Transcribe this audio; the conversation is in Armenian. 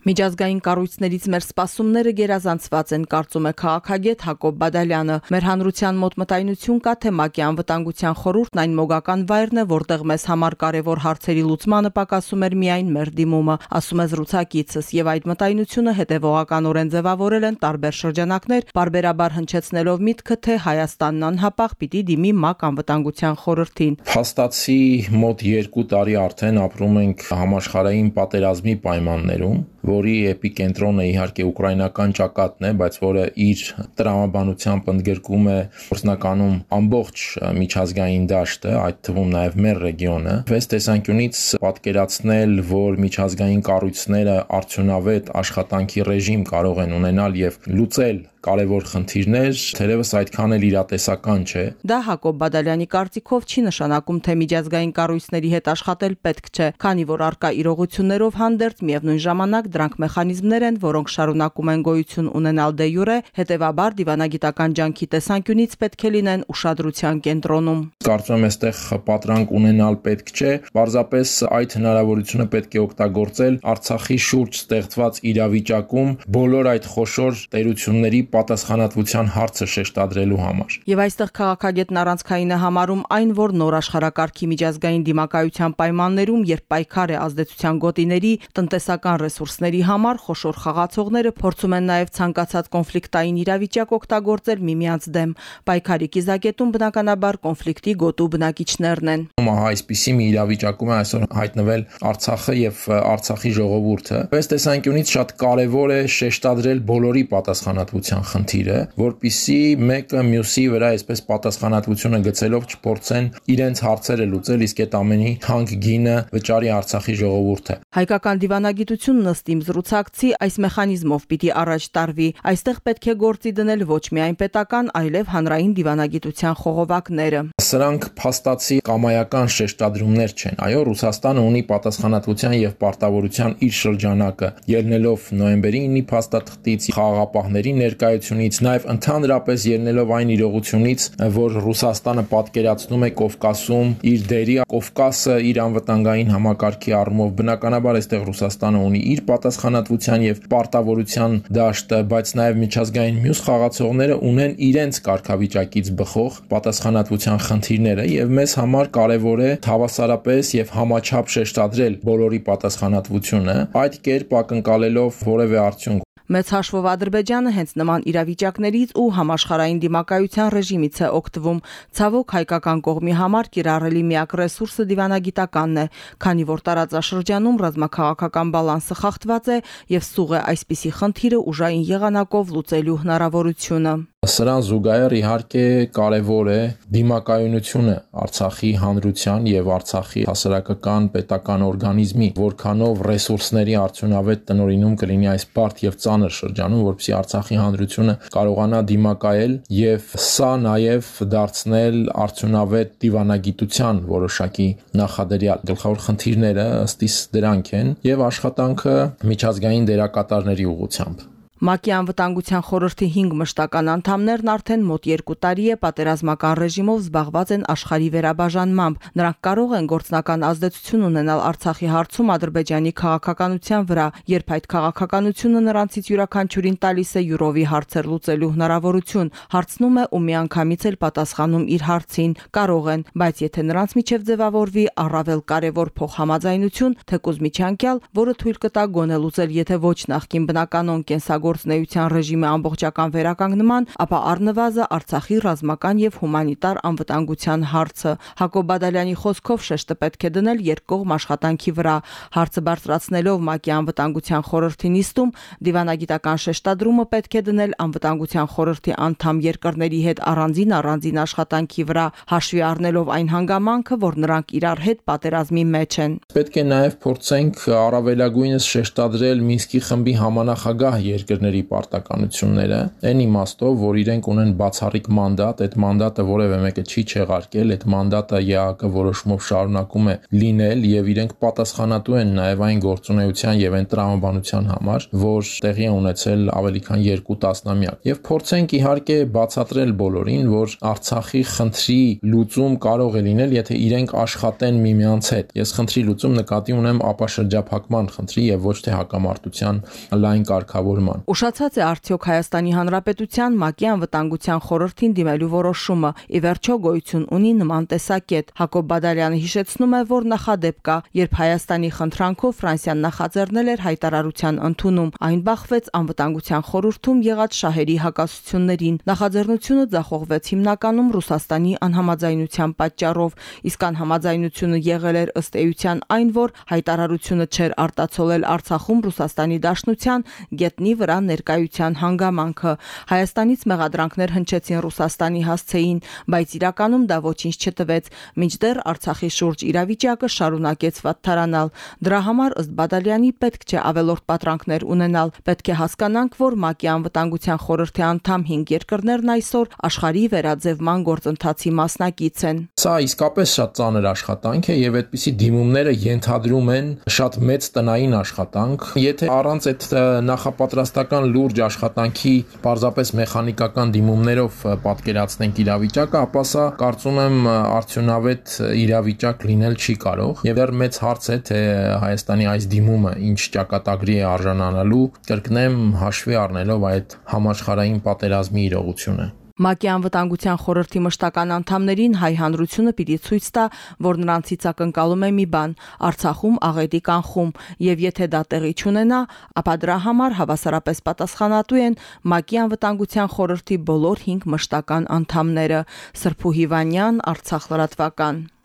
Միջազգային կառույցներից մեր սպասումները գերազանցված են, կարծում է քաղաքագետ Հակոբ Բադալյանը։ Մեր հանրության մոտ մտայնություն կա, թե ՄԱԿ-ի անվտանգության խորհուրդն այն մոգական վայրն է, որտեղ մեզ համար կարևոր հարցերի լուծմանը պակասում էր միայն մեր դիմումը, ասում է զրուցակիցս, եւ այդ մտայնությունը հետեւողականորեն ձևավորել են տարբեր շրջանակներ, բարբերաբար հնչեցնելով միտքը, թե Հայաստանն անհապաղ պիտի դիմի ՄԱԿ անվտանգության խորհրդին։ Փաստացի մոտ 2 տարի արդեն ապրում ենք համաշխարհային պատերազմի պայմաններում որի էպիկենտրոնը իհարկե ուկրաինական ճակատն է, բայց որը իր տրամաբանությամբ ընդգրկում է գործնականում ամբողջ միջազգային դաշտը, այդ թվում նաև մեր ռեգիոնը։ Վես տեսանկյունից պատկերացնել, որ միջազգային կառույցները արդյունավետ աշխատանքի ռեժիմ կարող են ունենալ եւ լուծել կարևոր խնդիրներ, թերևս այդքան էլ իրատեսական չէ։ Դա Հակոբ Բադալյանի կարծիքով չի նշանակում, թե միջազգային կառույցների հետ աշխատել պետք չէ, քանի որ արկա իրողություններով հանդերձ միևնույն ժամանակ դրանք մեխանիզմներ են, որոնք շարունակում են գոյություն ունենալ դե յուրե, հետևաբար դիվանագիտական ջանքի տեսանկյունից պետք է լինեն ուշադրության կենտրոնում։ Կարծում եմ, այստեղ պատրանք ունենալ պետք չէ, պարզապես այդ հնարավորությունը պետք է օգտագործել Արցախի շուրջ ստեղծված իրավիճակում բոլոր այդ խոշոր տերությունների պատասխանատվության հարցը շեշտադրելու համար։ Եվ այստեղ քաղաքագետն առանցքային է համարում այն, որ նոր աշխարհակարգի միջազգային դիմակայության պայմաններում, երբ պայքար է ազդեցության գոտիների, տնտեսական ռեսուրսների համար, խոշոր խաղացողները փորձում են նաև ցանկացած կոնֆլիկտային իրավիճակ օգտագործել միմյանց դեմ։ Պայքարի կիզակետում բնականաբար կոնֆլիկտի գոտու բնակիչներն են։ Ահա այսպիսի մի իրավիճակում է այսօր հայտնվել Արցախը եւ Արցախի ժողովուրդը։ Ըստ տեսանկյունից շատ կարեւոր է շեշտադրել բոլորի պատասխանատվության պատասխանատվության խնդիրը, որpիսի մեկը մյուսի վրա այսպես պատասխանատվությունը գցելով չփորձեն իրենց հարցերը լուծել, իսկ այդ ամենի հանք գինը վճարի Արցախի ժողովուրդը։ Հայկական դիվանագիտությունն ըստ իմ զրուցակցի այս մեխանիզմով պիտի առաջ տարվի։ Այստեղ պետք է գործի դնել ոչ միայն պետական, այլև հանրային դիվանագիտության խողովակները։ Սրանք փաստացի կամայական շեշտադրումներ չեն։ Այո, Ռուսաստանը ունի պատասխանատվության եւ պարտավորության իր շրջանակը, ելնելով նոյեմբերի 9-ի փաստաթղթից խաղաղապահների ներկայ ներկայությունից, նաև ընդհանրապես ելնելով այն իրողությունից, որ Ռուսաստանը պատկերացնում է Կովկասում իր դերի, Կովկասը իր անվտանգային համակարգի առումով բնականաբար այստեղ Ռուսաստանը ունի իր պատասխանատվության եւ պարտավորության դաշտը, բայց նաև միջազգային մյուս խաղացողները ունեն իրենց կարգավիճակից բխող պատասխանատվության խնդիրները եւ մեզ համար կարեւոր է հավասարապես եւ համաչափ շեշտադրել բոլորի պատասխանատվությունը այդ կերպ ակնկալելով որևէ արդյունք Մեծ հաշվով Ադրբեջանը հենց նման իրավիճակներից ու համաշխարային դիմակայության ռեժիմից է օգտվում։ Ցավոք հայկական կողմի համար կիրառելի միակ ռեսուրսը դիվանագիտականն է, քանի որ տարածաշրջանում ռազմաքաղաքական բալանսը խախտված է եւ սուղ է այսպիսի խնդիրը ուժային եղանակով լուծելու հնարավորությունը։ Սրան զուգահեռ իհարկե կարևոր է դիմակայունությունը Արցախի հանրության եւ Արցախի հասարակական պետական օրգանիզմի, որքանով ռեսուրսների արդյունավետ տնօրինում կլինի այս բարդ եւ ծանր շրջանում, որպեսզի Արցախի հանրությունը կարողանա դիմակայել եւ սա նաեւ դարձնել արդյունավետ դիվանագիտության որոշակի նախադրյալ։ Գլխավոր խնդիրները ըստիս դրանք են եւ աշխատանքը միջազգային դերակատարների ուղղությամբ։ ՄԱԿ-ի անվտանգության խորհրդի 5 մշտական անդամներն արդեն մոտ 2 տարի է պատերազմական ռեժիմով զբաղված են աշխարհի վերաբաժանմամբ։ Նրանք կարող են գործնական ազդեցություն ունենալ Արցախի հարցում Ադրբեջանի քաղաքականության վրա, երբ այդ քաղաքականությունը նրանցից յուրաքանչյուրին տալիս է յուրովի հարցեր լուծելու հնարավորություն, հարցնում է ու միանգամից էլ պատասխանում իր հարցին։ Կարող են, բայց եթե նրանց միջև ձևավորվի առավել կարևոր փոխհամաձայնություն, թեկուզ միջանկյալ, որը թույլ կտա գոնե լուծել եթե ոչ նախկին բնականon կենսագ գործնեության ռեժիմի ամբողջական վերականգնման, ապա առնվազն Արցախի ռազմական եւ հումանիտար անվտանգության հարցը։ Հակոբ Բադալյանի խոսքով շեշտը պետք է դնել երկկողմ աշխատանքի վրա։ Հարցը բարձրացնելով ՄԱԿ-ի անվտանգության խորհրդի նիստում դիվանագիտական շեշտադրումը պետք է դնել անվտանգության խորհրդի անդամ երկրների հետ առանձին առանձին աշխատանքի վրա, հաշվի առնելով այն հանգամանքը, որ նրանք իրար հետ պատերազմի մեջ են։ Պետք է նաև փորձենք առավելագույնս շեշտադրել Մինսկի խմբի համանախագահ երկր լրագրողների պարտականությունները, այն իմաստով, որ իրենք ունեն բացառիկ մանդատ, այդ մանդատը որևէ մեկը չի չեղարկել, այդ մանդատը ԵԱԿ որոշումով շարունակում է լինել եւ իրենք պատասխանատու են նաեւ այն գործունեության եւ այն տրամաբանության համար, որ տեղի է ունեցել ավելի քան 2 տասնամյակ։ Եվ փորձենք իհարկե բացատրել բոլորին, որ Արցախի խնդրի լուծում կարող է լինել, եթե իրենք աշխատեն միմյանց հետ։ Ես խնդրի լուծում նկատի ունեմ ապաշրջափակման խնդրի եւ ոչ թե հակամարտության լայն կարգավորման։ Ուշացած է արդյոք Հայաստանի Հանրապետության ՄԱԿ-ի անվտանգության խորհրդին դիմելու որոշումը։ Ի վերջո գոյություն ունի նման տեսակետ։ Հակոբ Բադալյանը հիշեցնում է, որ նախադեպ կա, երբ Հայաստանի խնդրանքով Ֆրանսիան նախաձեռնել էր հայտարարության ընդունում։ Այն բախվեց անվտանգության խորհրդում եղած շահերի հակասություններին։ Նախաձեռնությունը ձախողվեց հիմնականում Ռուսաստանի անհամաձայնության պատճառով, իսկ անհամաձայնությունը եղել էր ըստ էության այն, որ հայտարարությունը չէր արտացոլել Արցախում Ռուսաստանի Դաշնության գետնի վրա ներկայության հանգամանքը։ Հայաստանից մեղադրանքներ հնչեցին Ռուսաստանի հասցեին, բայց իրականում դա ոչինչ չտվեց, մինչդեռ Արցախի շուրջ իրավիճակը շարունակեց վատթարանալ։ Դրա համար ըստ Բադալյանի պետք չէ ավելորդ պատրանքներ ունենալ։ Պետք է հասկանանք, որ ՄԱԿ-ի անվտանգության խորհրդի անդամ 5 երկրներն այսօր աշխարհի վերաձևման գործընթացի մասնակից են։ Սա իսկապես շատ ծանր աշխատանք է եւ այդպիսի դիմումները ենթադրում են շատ մեծ տնային աշխատանք։ Եթե առանց այդ նախապատրաստական լուրջ աշխատանքի պարզապես մեխանիկական դիմումներով պատկերացնենք իրավիճակը, ապա սա կարծում եմ արդյունավետ իրավիճակ լինել չի կարող եւ դեռ մեծ հարց է թե Հայաստանի այս դիմումը ինչ ճակատագրի է արժանանալու կրկնեմ հաշվի առնելով այդ համաշխարհային պատերազմի իրողությունը ՄԱԿ-ի անվտանգության խորհրդի մշտական անդամներին հայ հանրությունը պիտի ցույց տա, որ նրանցից ակնկալում է մի բան՝ Արցախում աղետի կանխում, եւ եթե դա տեղի չունենա, ապա դրա համար հավասարապես պատասխանատու են ՄԱԿ-ի անվտանգության խորհրդի բոլոր 5 մշտական անդամները։ Սրփու Հիվանյան, Արցախ լրատվական։